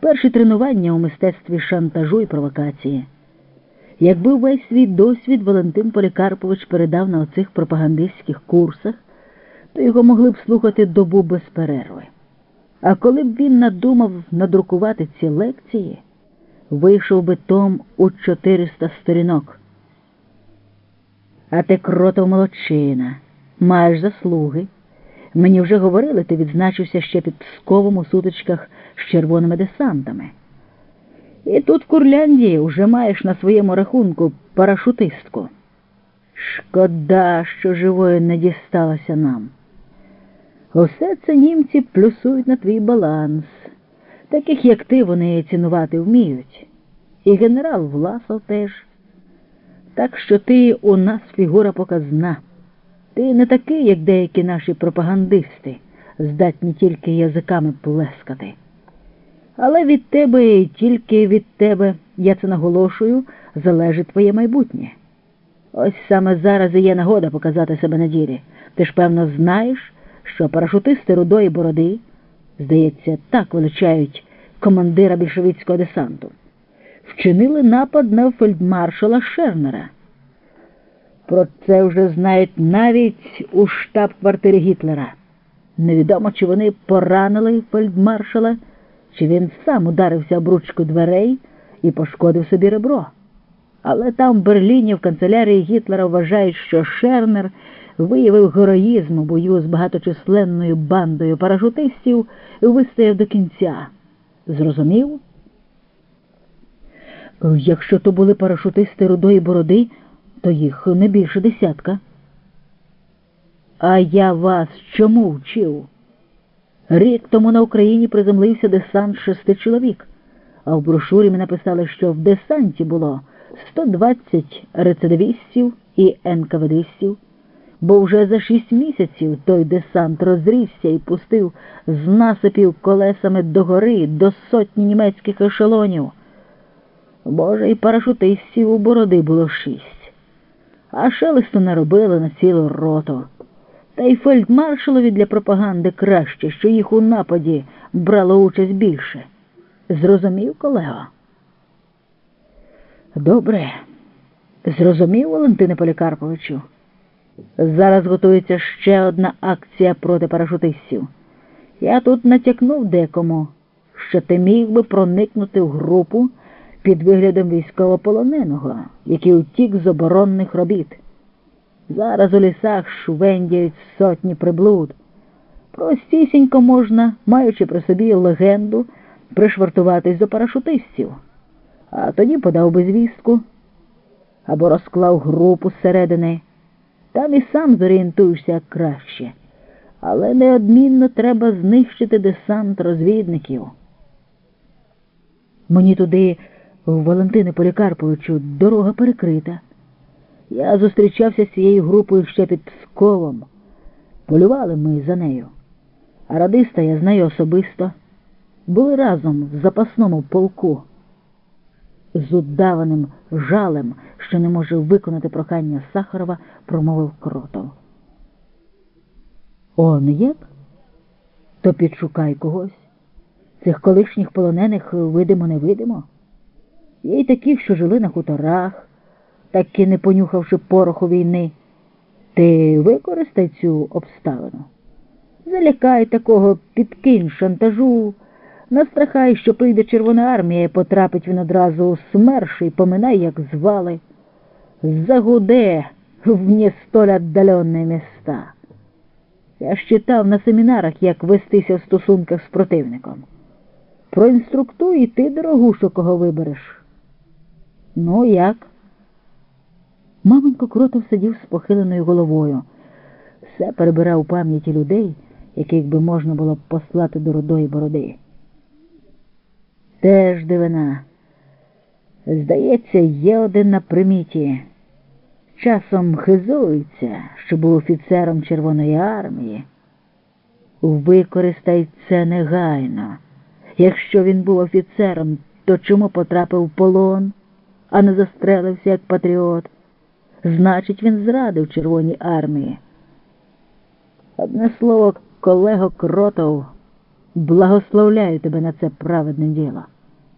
перші тренування у мистецтві шантажу і провокації. Якби весь свій досвід Валентин Полікарпович передав на оцих пропагандистських курсах, то його могли б слухати добу без перерви. А коли б він надумав надрукувати ці лекції, вийшов би том у 400 сторінок. А ти кротов молодчина, маєш заслуги. Мені вже говорили, ти відзначився ще під Псковом у сутичках з червоними десантами. І тут в Курляндії вже маєш на своєму рахунку парашутистку. Шкода, що живою не дісталася нам. Усе це німці плюсують на твій баланс. Таких, як ти, вони цінувати вміють. І генерал Власов теж. Так що ти у нас фігура показна. Ти не такий, як деякі наші пропагандисти, здатні тільки язиками плескати. Але від тебе і тільки від тебе, я це наголошую, залежить твоє майбутнє. Ось саме зараз і є нагода показати себе на ділі. Ти ж, певно, знаєш, що парашутисти рудої бороди, здається, так величають командира більшовицького десанту, вчинили напад на фельдмаршала Шернера. Про це вже знають навіть у штаб-квартирі Гітлера. Невідомо, чи вони поранили фельдмаршала, чи він сам ударився об ручку дверей і пошкодив собі ребро. Але там в Берліні в канцелярії Гітлера вважають, що Шернер виявив героїзм у бою з багаточисленною бандою парашутистів і вистояв до кінця. Зрозумів? Якщо то були парашутисти рудої бороди, то їх не більше десятка. А я вас чому вчив? Рік тому на Україні приземлився десант шести чоловік, а в брошурі ми написали, що в десанті було 120 рецидивістів і НКВДистів, бо вже за шість місяців той десант розрісся і пустив з насипів колесами догори до сотні німецьких ешелонів. Боже, і парашутистів у бороди було шість, а шелесту наробили на цілу роту. Та й фельдмаршалові для пропаганди краще, що їх у нападі брало участь більше. Зрозумів, колего? Добре. Зрозумів, Валентине Полікарповичу. Зараз готується ще одна акція проти парашутистів. Я тут натякнув декому, що ти міг би проникнути в групу під виглядом військовополоненого, який утік з оборонних робіт. Зараз у лісах швендяють сотні приблуд. Простісінько можна, маючи при собі легенду, пришвартуватись до парашутистів, а тоді подав би звістку або розклав групу зсередини. Там і сам зорієнтуєшся краще. Але неодмінно треба знищити десант розвідників. Мені туди, Валентине Полікарповичу, дорога перекрита. Я зустрічався з цією групою ще під Псковом. Полювали ми за нею. А радиста я знаю особисто. Були разом в запасному полку. З удаваним жалем, що не може виконати прохання Сахарова, промовив кротов. Он як? То підшукай когось. Цих колишніх полонених видимо-невидимо. Є й такі, що жили на хуторах таки не понюхавши пороху війни, ти використай цю обставину. Залякай такого, підкинь шантажу, настрахай, що прийде Червона армія і потрапить він одразу у смерш і поминай, як звали. Загуде в не столь отдаленні міста. Я ж читав на семінарах, як вестися в стосунках з противником. Проінструктуй і ти, дорогушу, кого вибереш. Ну, як? Маменько кротов сидів з похиленою головою. Все перебирав у пам'яті людей, яких би можна було послати до рудої бороди. Теж дивина. Здається, є один на приміті. Часом хизується, що був офіцером Червоної армії. Використай це негайно. Якщо він був офіцером, то чому потрапив в полон, а не застрелився як патріот? Значить, він зрадив Червоній армії. Одне слово, колего кротов, Благословляю тебе на це праведне діло.